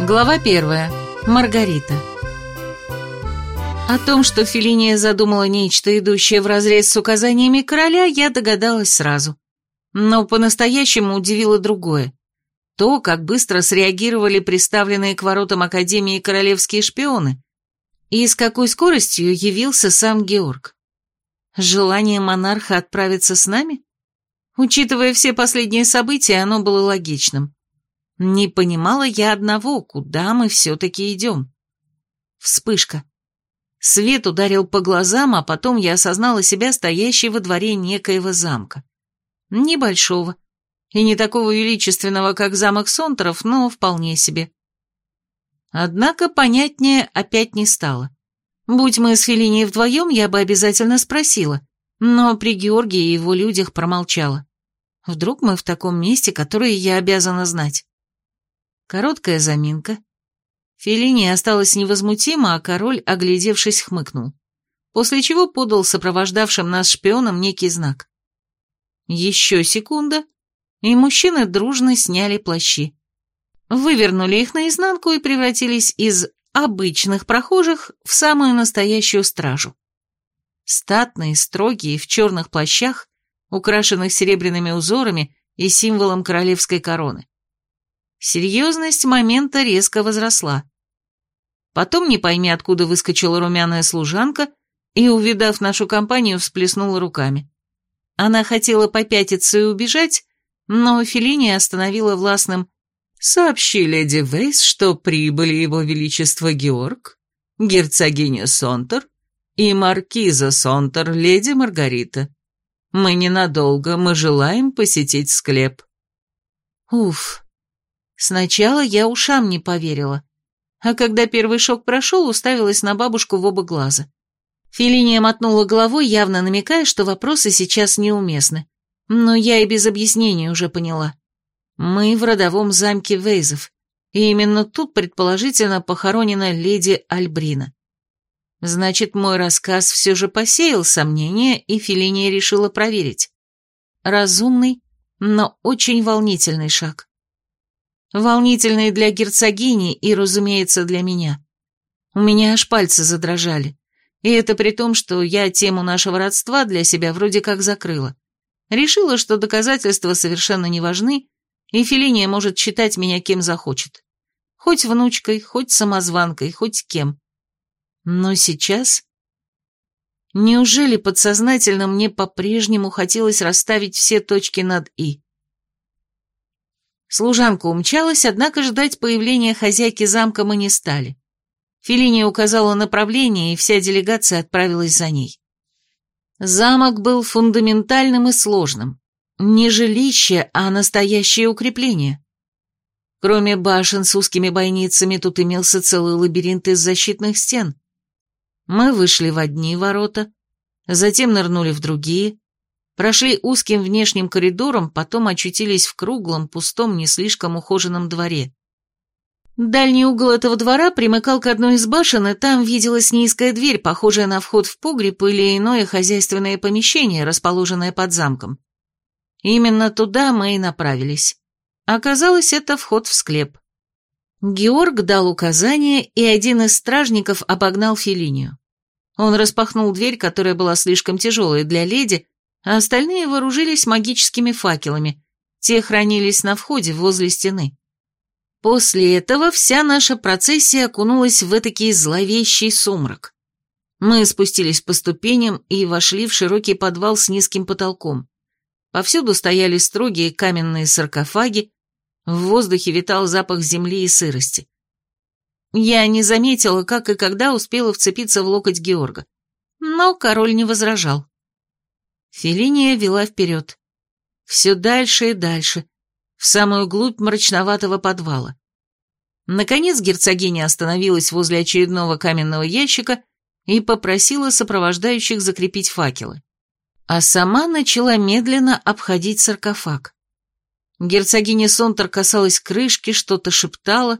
Глава первая. Маргарита. О том, что Фелиния задумала нечто, идущее вразрез с указаниями короля, я догадалась сразу. Но по-настоящему удивило другое. То, как быстро среагировали представленные к воротам Академии королевские шпионы, и с какой скоростью явился сам Георг. Желание монарха отправиться с нами? Учитывая все последние события, оно было логичным. Не понимала я одного, куда мы все-таки идем. Вспышка. Свет ударил по глазам, а потом я осознала себя стоящей во дворе некоего замка. Небольшого. И не такого величественного, как замок Сонтеров, но вполне себе. Однако понятнее опять не стало. Будь мы с Феллинией вдвоем, я бы обязательно спросила, но при Георгии и его людях промолчала. Вдруг мы в таком месте, которое я обязана знать. Короткая заминка. Феллини осталась невозмутима, а король, оглядевшись, хмыкнул. После чего подал сопровождавшим нас шпионам некий знак. Еще секунда, и мужчины дружно сняли плащи. Вывернули их наизнанку и превратились из обычных прохожих в самую настоящую стражу. Статные, строгие, в черных плащах, украшенных серебряными узорами и символом королевской короны. Серьезность момента резко возросла. Потом, не пойми откуда, выскочила румяная служанка и, увидав нашу компанию, всплеснула руками. Она хотела попятиться и убежать, но Феллини остановила властным «Сообщи леди Вейс, что прибыли его величество Георг, герцогиня Сонтер и маркиза Сонтер, леди Маргарита. Мы ненадолго, мы желаем посетить склеп». Уф, Сначала я ушам не поверила, а когда первый шок прошел, уставилась на бабушку в оба глаза. Фелиния мотнула головой, явно намекая, что вопросы сейчас неуместны. Но я и без объяснений уже поняла. Мы в родовом замке Вейзов, и именно тут, предположительно, похоронена леди Альбрина. Значит, мой рассказ все же посеял сомнения, и Фелиния решила проверить. Разумный, но очень волнительный шаг. Волнительные для герцогини и, разумеется, для меня. У меня аж пальцы задрожали. И это при том, что я тему нашего родства для себя вроде как закрыла. Решила, что доказательства совершенно не важны, и Фелиния может считать меня кем захочет. Хоть внучкой, хоть самозванкой, хоть кем. Но сейчас... Неужели подсознательно мне по-прежнему хотелось расставить все точки над «и»? Служанка умчалась, однако ждать появления хозяйки замка мы не стали. Филиния указала направление, и вся делегация отправилась за ней. Замок был фундаментальным и сложным. Не жилище, а настоящее укрепление. Кроме башен с узкими бойницами, тут имелся целый лабиринт из защитных стен. Мы вышли в одни ворота, затем нырнули в другие, Прошли узким внешним коридором, потом очутились в круглом, пустом, не слишком ухоженном дворе. Дальний угол этого двора примыкал к одной из башен, и там виделась низкая дверь, похожая на вход в погреб или иное хозяйственное помещение, расположенное под замком. Именно туда мы и направились. Оказалось, это вход в склеп. Георг дал указание, и один из стражников обогнал Филинию. Он распахнул дверь, которая была слишком тяжелой для леди, а остальные вооружились магическими факелами. Те хранились на входе возле стены. После этого вся наша процессия окунулась в этакий зловещий сумрак. Мы спустились по ступеням и вошли в широкий подвал с низким потолком. Повсюду стояли строгие каменные саркофаги, в воздухе витал запах земли и сырости. Я не заметила, как и когда успела вцепиться в локоть Георга. Но король не возражал. Фелиния вела вперед. Все дальше и дальше, в самую глубь мрачноватого подвала. Наконец герцогиня остановилась возле очередного каменного ящика и попросила сопровождающих закрепить факелы. А сама начала медленно обходить саркофаг. Герцогиня Сонтер касалась крышки, что-то шептала,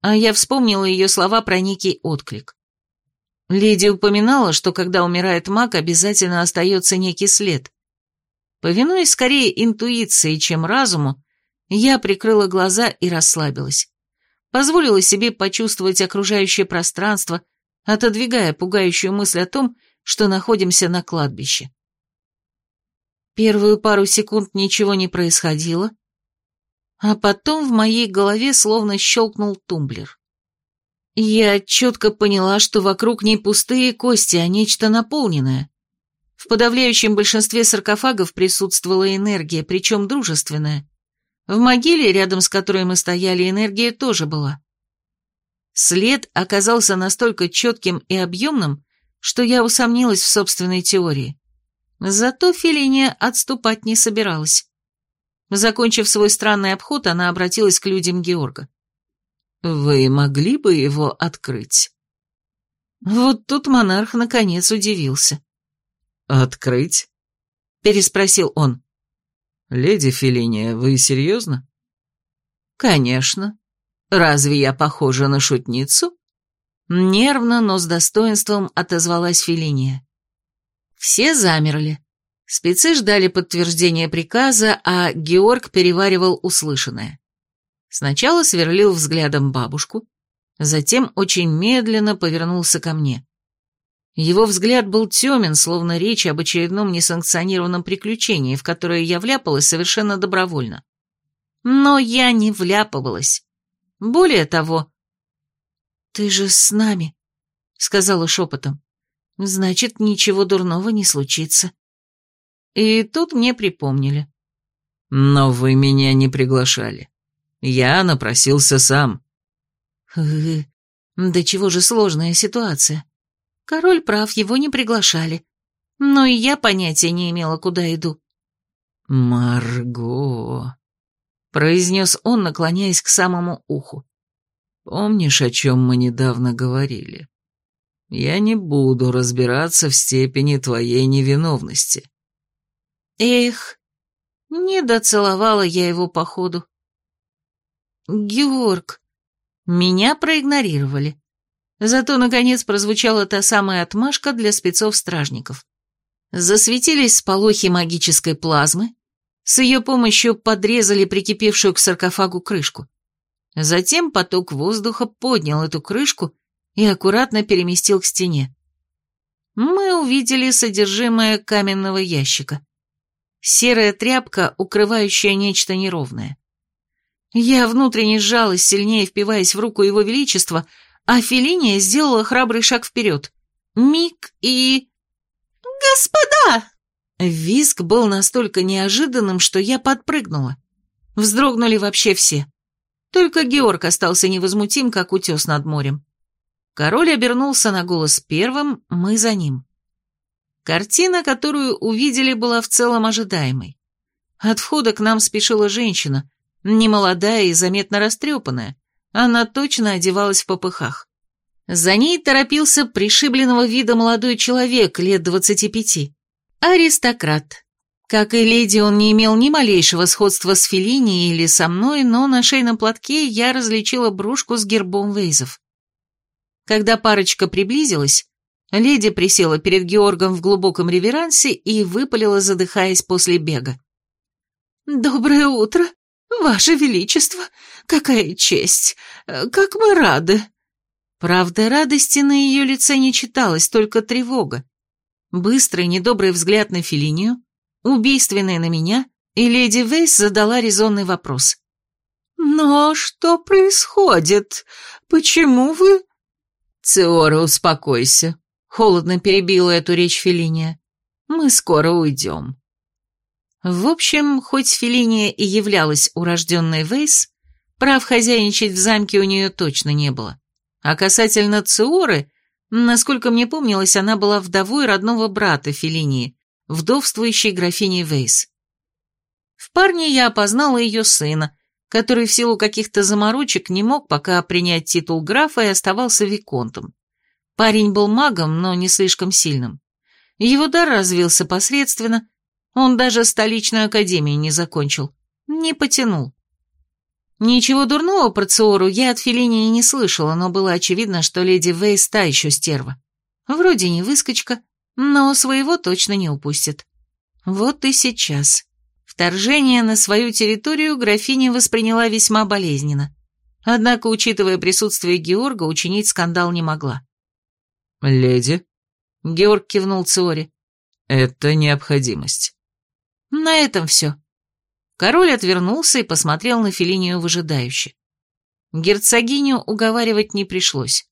а я вспомнила ее слова про некий отклик. Леди упоминала, что когда умирает маг, обязательно остается некий след. Повинуясь скорее интуиции, чем разуму, я прикрыла глаза и расслабилась. позволила себе почувствовать окружающее пространство, отодвигая пугающую мысль о том, что находимся на кладбище. Первую пару секунд ничего не происходило, а потом в моей голове словно щелкнул тумблер. Я четко поняла, что вокруг не пустые кости, а нечто наполненное. В подавляющем большинстве саркофагов присутствовала энергия, причем дружественная. В могиле, рядом с которой мы стояли, энергия тоже была. След оказался настолько четким и объемным, что я усомнилась в собственной теории. Зато Фелиния отступать не собиралась. Закончив свой странный обход, она обратилась к людям Георга. «Вы могли бы его открыть?» Вот тут монарх наконец удивился. «Открыть?» — переспросил он. «Леди Фелиния, вы серьезно?» «Конечно. Разве я похожа на шутницу?» Нервно, но с достоинством отозвалась Фелиния. Все замерли. Спецы ждали подтверждения приказа, а Георг переваривал услышанное. Сначала сверлил взглядом бабушку, затем очень медленно повернулся ко мне. Его взгляд был темен, словно речь об очередном несанкционированном приключении, в которое я вляпалась совершенно добровольно. Но я не вляпывалась. Более того... «Ты же с нами», — сказала шепотом. «Значит, ничего дурного не случится». И тут мне припомнили. «Но вы меня не приглашали. Я напросился сам». «Э, да чего же сложная ситуация. Король прав, его не приглашали. Но и я понятия не имела, куда иду. «Марго», — произнес он, наклоняясь к самому уху. «Помнишь, о чем мы недавно говорили? Я не буду разбираться в степени твоей невиновности». Эх, не доцеловала я его походу. «Георг, меня проигнорировали. Зато, наконец, прозвучала та самая отмашка для спецов-стражников. Засветились сполохи магической плазмы, с ее помощью подрезали прикипевшую к саркофагу крышку. Затем поток воздуха поднял эту крышку и аккуратно переместил к стене. Мы увидели содержимое каменного ящика. Серая тряпка, укрывающая нечто неровное. Я внутренне сжалась, сильнее впиваясь в руку его величества, а Фелиния сделала храбрый шаг вперед. Миг и... «Господа!» Визг был настолько неожиданным, что я подпрыгнула. Вздрогнули вообще все. Только Георг остался невозмутим, как утес над морем. Король обернулся на голос первым, мы за ним. Картина, которую увидели, была в целом ожидаемой. От входа к нам спешила женщина, немолодая и заметно растрепанная, она точно одевалась в попыхах. За ней торопился пришибленного вида молодой человек лет двадцати пяти. Аристократ. Как и леди, он не имел ни малейшего сходства с Феллини или со мной, но на шейном платке я различила брошку с гербом Вейзов. Когда парочка приблизилась, леди присела перед Георгом в глубоком реверансе и выпалила, задыхаясь после бега. «Доброе утро, Ваше Величество! Какая честь! Как мы рады!» Правда, радости на ее лице не читалось, только тревога. Быстрый, недобрый взгляд на Филинию, убийственный на меня, и леди Вейс задала резонный вопрос. «Но что происходит? Почему вы...» «Циора, успокойся», — холодно перебила эту речь Филиния. «Мы скоро уйдем». В общем, хоть Филиния и являлась урожденной Вейс, прав хозяйничать в замке у нее точно не было. А касательно Циоры, насколько мне помнилось, она была вдовой родного брата Филинии, вдовствующей графини Вейс. В парне я опознала ее сына, который в силу каких-то заморочек не мог пока принять титул графа и оставался виконтом. Парень был магом, но не слишком сильным. Его дар развился посредственно, он даже столичную академию не закончил. Не потянул. Ничего дурного про Циору я от Феллини не слышала, но было очевидно, что леди Вейс та еще стерва. Вроде не выскочка, но своего точно не упустит. Вот и сейчас. Вторжение на свою территорию графиня восприняла весьма болезненно. Однако, учитывая присутствие Георга, учинить скандал не могла. «Леди?» Георг кивнул Циоре. «Это необходимость». На этом все. Король отвернулся и посмотрел на Филинию выжидающе. Герцогиню уговаривать не пришлось.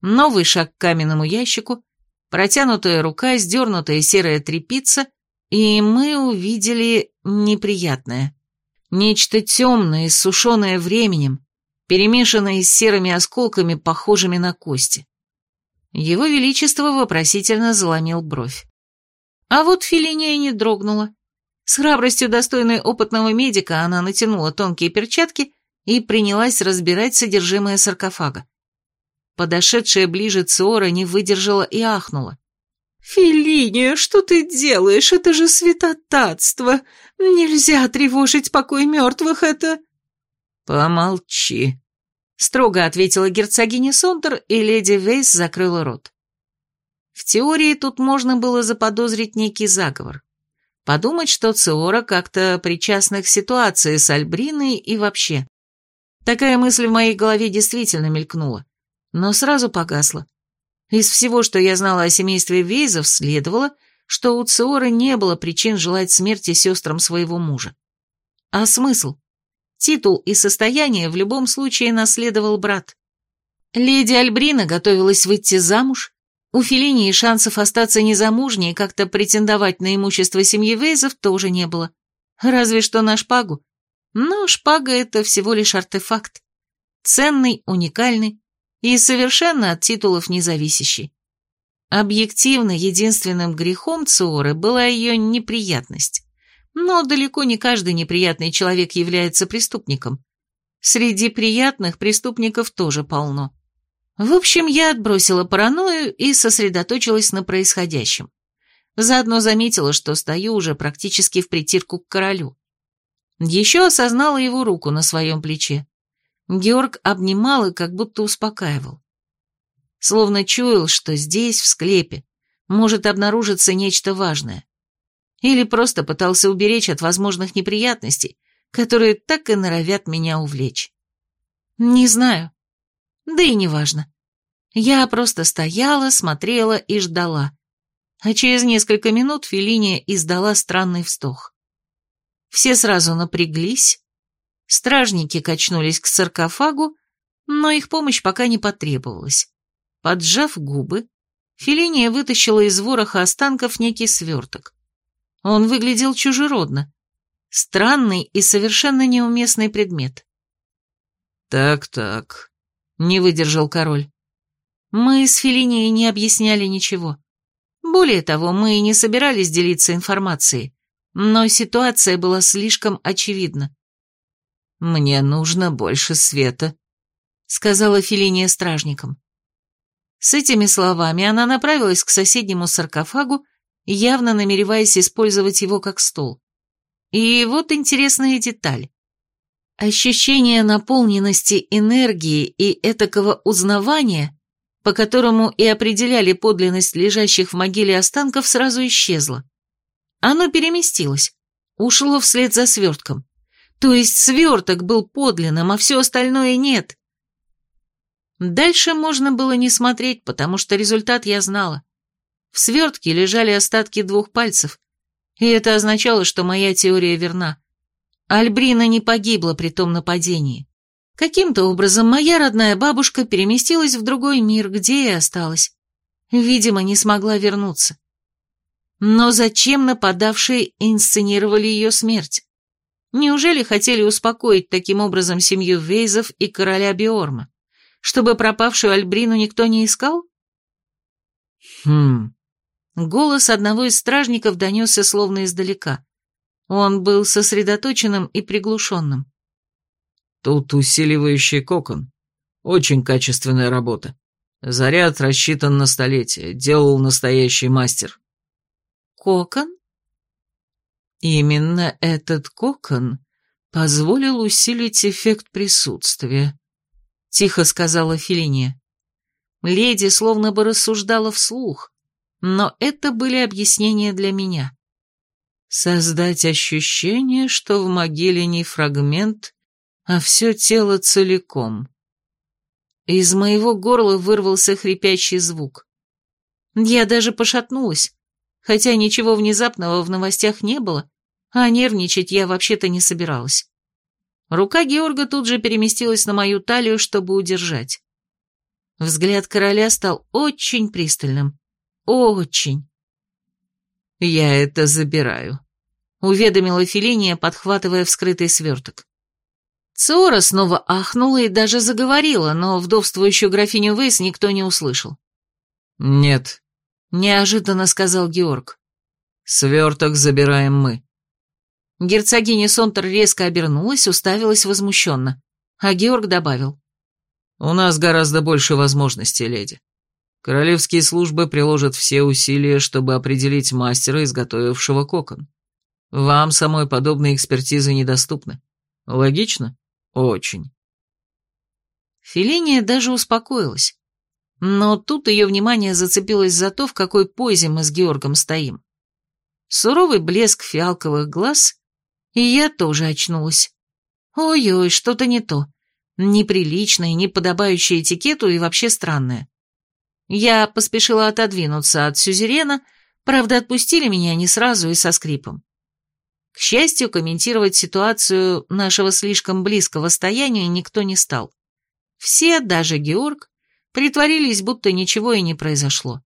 Новый шаг к каменному ящику, протянутая рука, сдернутая серая трепица, и мы увидели неприятное. Нечто темное, иссушенное временем, перемешанное с серыми осколками, похожими на кости. Его Величество вопросительно заломил бровь. А вот Филиния не дрогнула. С храбростью, достойной опытного медика, она натянула тонкие перчатки и принялась разбирать содержимое саркофага. Подошедшая ближе Циора не выдержала и ахнула. «Филиния, что ты делаешь? Это же святотатство! Нельзя тревожить покой мертвых, это...» «Помолчи», — строго ответила герцогиня Сонтер, и леди Вейс закрыла рот. В теории тут можно было заподозрить некий заговор. Подумать, что Циора как-то причастна к ситуации с Альбриной и вообще. Такая мысль в моей голове действительно мелькнула, но сразу погасла. Из всего, что я знала о семействе Вейзов, следовало, что у Циоры не было причин желать смерти сестрам своего мужа. А смысл? Титул и состояние в любом случае наследовал брат. Леди Альбрина готовилась выйти замуж, у Феллинии шансов остаться незамужней и как-то претендовать на имущество семьи Вейзов тоже не было. Разве что на шпагу. Но шпага — это всего лишь артефакт. Ценный, уникальный, и совершенно от титулов независящий. Объективно единственным грехом Циоры была ее неприятность. Но далеко не каждый неприятный человек является преступником. Среди приятных преступников тоже полно. В общем, я отбросила паранойю и сосредоточилась на происходящем. Заодно заметила, что стою уже практически в притирку к королю. Еще осознала его руку на своем плече. Георг обнимал и как будто успокаивал. Словно чуял, что здесь, в склепе, может обнаружиться нечто важное. Или просто пытался уберечь от возможных неприятностей, которые так и норовят меня увлечь. Не знаю. Да и не важно. Я просто стояла, смотрела и ждала. А через несколько минут Фелиния издала странный вздох. Все сразу напряглись, Стражники качнулись к саркофагу, но их помощь пока не потребовалась. Поджав губы, Фелиния вытащила из вороха останков некий сверток. Он выглядел чужеродно. Странный и совершенно неуместный предмет. «Так-так», — не выдержал король. Мы с Фелинией не объясняли ничего. Более того, мы и не собирались делиться информацией, но ситуация была слишком очевидна. «Мне нужно больше света», — сказала Филиния стражникам. С этими словами она направилась к соседнему саркофагу, явно намереваясь использовать его как стол. И вот интересная деталь. Ощущение наполненности энергии и этакого узнавания, по которому и определяли подлинность лежащих в могиле останков, сразу исчезло. Оно переместилось, ушло вслед за свертком. То есть сверток был подлинным, а все остальное нет. Дальше можно было не смотреть, потому что результат я знала. В свертке лежали остатки двух пальцев, и это означало, что моя теория верна. Альбрина не погибла при том нападении. Каким-то образом моя родная бабушка переместилась в другой мир, где и осталась. Видимо, не смогла вернуться. Но зачем нападавшие инсценировали ее смерть? Неужели хотели успокоить таким образом семью Вейзов и короля Биорма? Чтобы пропавшую Альбрину никто не искал? Хм. Голос одного из стражников донесся словно издалека. Он был сосредоточенным и приглушенным. Тут усиливающий кокон. Очень качественная работа. Заряд рассчитан на столетие. Делал настоящий мастер. Кокон? Именно этот кокон позволил усилить эффект присутствия, тихо сказала Филиния. Леди словно бы рассуждала вслух, но это были объяснения для меня. Создать ощущение, что в могиле не фрагмент, а все тело целиком. Из моего горла вырвался хрипящий звук. Я даже пошатнулась, хотя ничего внезапного в новостях не было, а нервничать я вообще-то не собиралась. Рука Георга тут же переместилась на мою талию, чтобы удержать. Взгляд короля стал очень пристальным. Очень. «Я это забираю», — уведомила Фелиния, подхватывая вскрытый сверток. Циора снова ахнула и даже заговорила, но вдовствующую графиню Вейс никто не услышал. «Нет», — неожиданно сказал Георг. «Сверток забираем мы». Герцогиня Сонтер резко обернулась, уставилась возмущенно, а Георг добавил. «У нас гораздо больше возможностей, леди. Королевские службы приложат все усилия, чтобы определить мастера, изготовившего кокон. Вам самой подобные экспертизы недоступны. Логично? Очень». Филиния даже успокоилась. Но тут ее внимание зацепилось за то, в какой позе мы с Георгом стоим. Суровый блеск фиалковых глаз и я тоже очнулась. Ой-ой, что-то не то. Неприличное, не подобающее этикету и вообще странное. Я поспешила отодвинуться от сюзерена, правда, отпустили меня не сразу и со скрипом. К счастью, комментировать ситуацию нашего слишком близкого стояния никто не стал. Все, даже Георг, притворились, будто ничего и не произошло.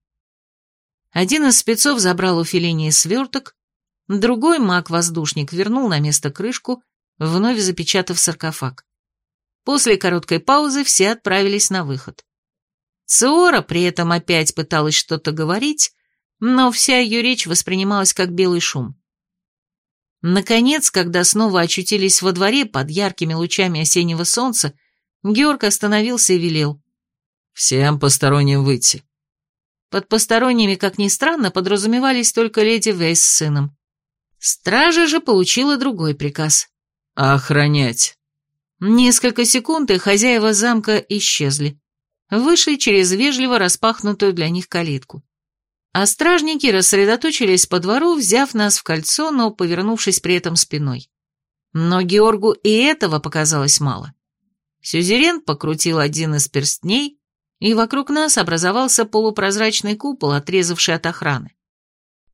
Один из спецов забрал у Феллинии сверток, Другой маг-воздушник вернул на место крышку, вновь запечатав саркофаг. После короткой паузы все отправились на выход. Циора при этом опять пыталась что-то говорить, но вся ее речь воспринималась как белый шум. Наконец, когда снова очутились во дворе под яркими лучами осеннего солнца, Георг остановился и велел. «Всем посторонним выйти». Под посторонними, как ни странно, подразумевались только леди Вейс с сыном. Стража же получила другой приказ. «Охранять». Несколько секунд, и хозяева замка исчезли. Вышли через вежливо распахнутую для них калитку. А стражники рассредоточились по двору, взяв нас в кольцо, но повернувшись при этом спиной. Но Георгу и этого показалось мало. Сюзерен покрутил один из перстней, и вокруг нас образовался полупрозрачный купол, отрезавший от охраны.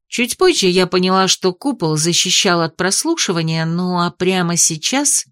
Чуть позже я поняла, что купол защищал от прослушивания, ну а прямо сейчас